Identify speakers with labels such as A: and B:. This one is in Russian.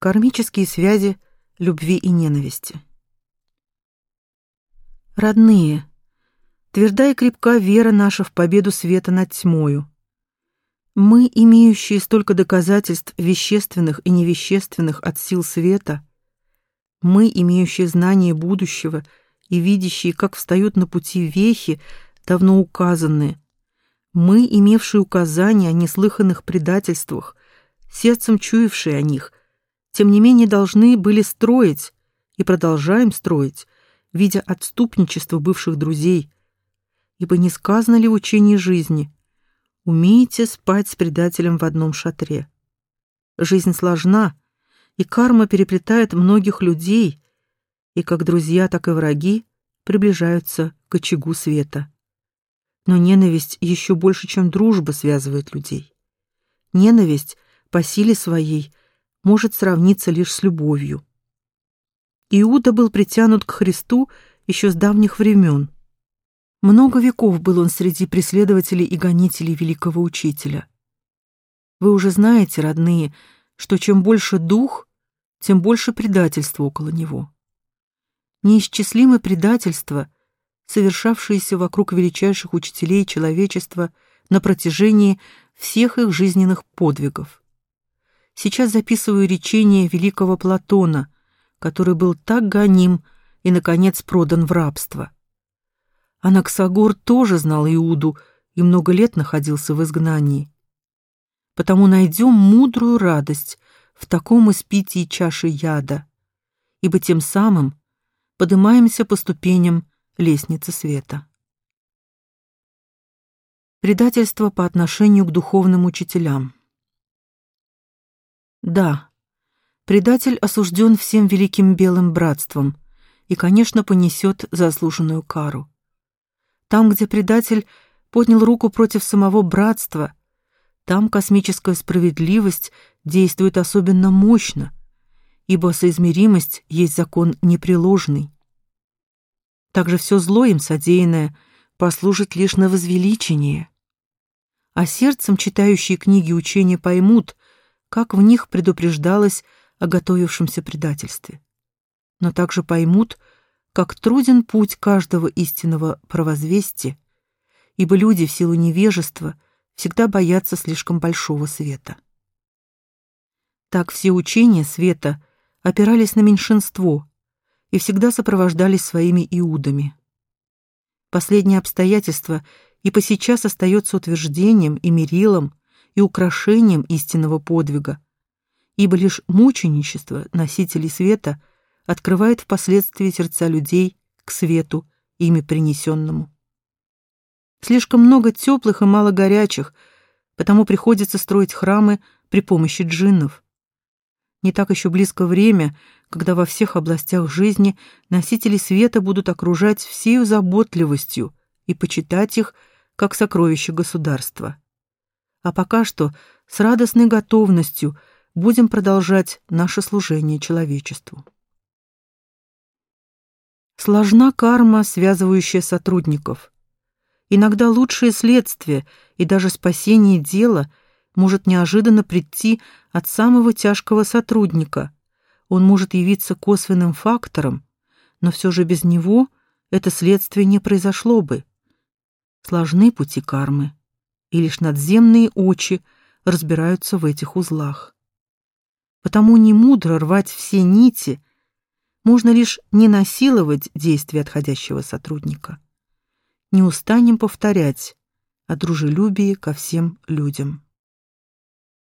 A: Кармические связи любви и ненависти. Родные, тверда и крепка вера наша в победу света над тьмою. Мы, имеющие столько доказательств вещественных и невещественных от сил света, мы, имеющие знание будущего и видящие, как встают на пути вехи, давно указанные, мы, имевшие указания о неслыханных предательствах, сердцем чуявшие о них, тем не менее должны были строить и продолжаем строить, видя отступничество бывших друзей, ибо не сказано ли в учении жизни «Умеете спать с предателем в одном шатре». Жизнь сложна, и карма переплетает многих людей, и как друзья, так и враги приближаются к очагу света. Но ненависть еще больше, чем дружба, связывает людей. Ненависть по силе своей может сравниться лишь с любовью. Иуда был притянут к Христу еще с давних времен. Много веков был он среди преследователей и гонителей великого учителя. Вы уже знаете, родные, что чем больше дух, тем больше предательства около него. Неисчислимы предательства, совершавшиеся вокруг величайших учителей человечества на протяжении всех их жизненных подвигов. Сейчас записываю речение великого Платона, который был так гоним и, наконец, продан в рабство. Анаксагор тоже знал Иуду и много лет находился в изгнании. Потому найдем мудрую радость в таком испитии чаши яда, ибо тем самым поднимаемся по ступеням лестницы света. Предательство по отношению к духовным учителям. Да, предатель осужден всем великим белым братством и, конечно, понесет заслуженную кару. Там, где предатель поднял руку против самого братства, там космическая справедливость действует особенно мощно, ибо соизмеримость есть закон непреложный. Также все зло им содеянное послужит лишь на возвеличение. А сердцем читающие книги учения поймут, как в них предупреждалось о готовившемся предательстве. Но также поймут, как труден путь каждого истинного провозвестия, ибо люди в силу невежества всегда боятся слишком большого света. Так все учения света опирались на меньшинство и всегда сопровождались своими иудами. Последнее обстоятельство и по сейчас остается утверждением и мерилом и украшением истинного подвига, ибо лишь мученичество носителей света открывает впоследствии сердца людей к свету, ими принесенному. Слишком много теплых и мало горячих, потому приходится строить храмы при помощи джиннов. Не так еще близко время, когда во всех областях жизни носители света будут окружать всею заботливостью и почитать их как сокровища государства. А пока что с радостной готовностью будем продолжать наше служение человечеству. Сложна карма, связывающая сотрудников. Иногда лучшее следствие и даже спасение дела может неожиданно прийти от самого тяжкого сотрудника. Он может явиться косвенным фактором, но все же без него это следствие не произошло бы. Сложны пути кармы и лишь надземные очи разбираются в этих узлах. Потому не мудро рвать все нити, можно лишь не насиловать действия отходящего сотрудника. Не устанем повторять о дружелюбии ко всем людям.